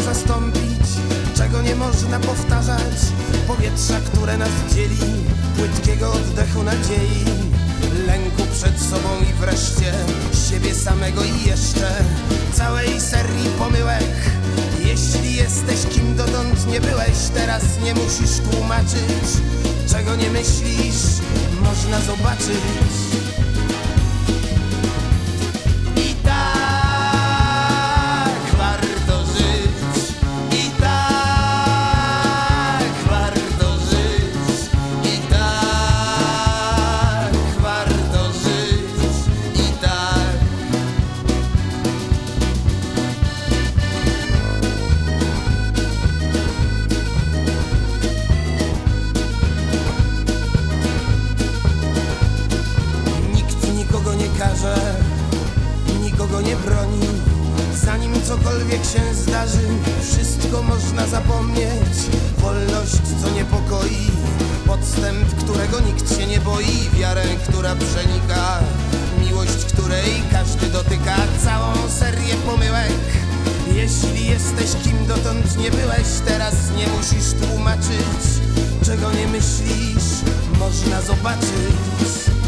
zastąpić, czego nie można powtarzać. Powietrza, które nas dzieli, płytkiego oddechu nadziei, lęku przed sobą i wreszcie siebie samego i jeszcze całej serii pomyłek. Jeśli jesteś kim dotąd nie byłeś, teraz nie musisz tłumaczyć, czego nie myślisz, można zobaczyć. Cokolwiek się zdarzy, wszystko można zapomnieć. Wolność, co niepokoi, podstęp, którego nikt się nie boi, wiarę, która przenika, miłość, której każdy dotyka, całą serię pomyłek. Jeśli jesteś kim dotąd nie byłeś, teraz nie musisz tłumaczyć, czego nie myślisz, można zobaczyć.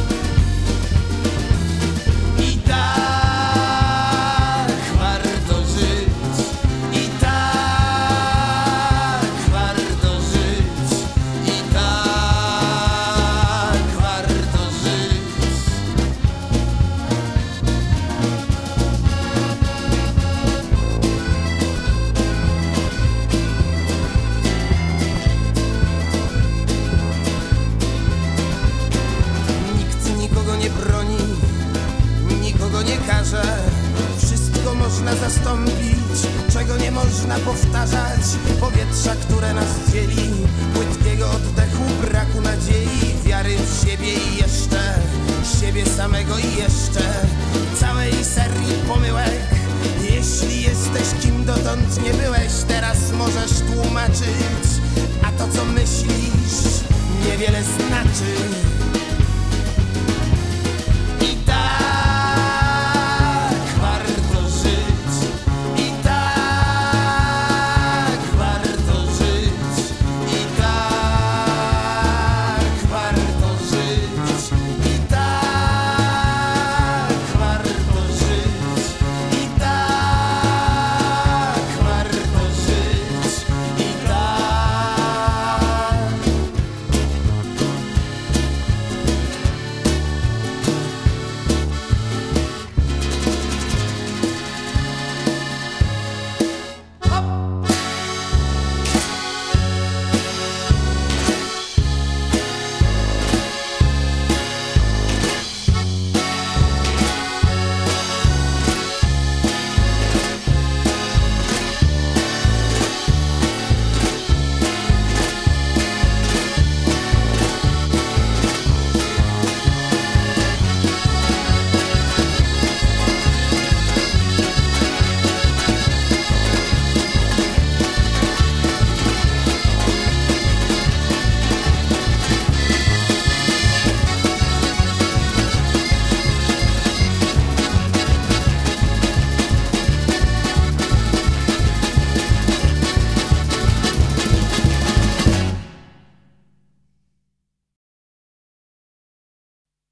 Można zastąpić, czego nie można powtarzać. Powietrza, które nas dzieli, płytkiego oddechu, braku nadziei, wiary w siebie i jeszcze siebie samego i jeszcze całej serii pomyłek. Jeśli jesteś kim dotąd nie byłeś, teraz możesz tłumaczyć, a to co myślisz niewiele znaczy.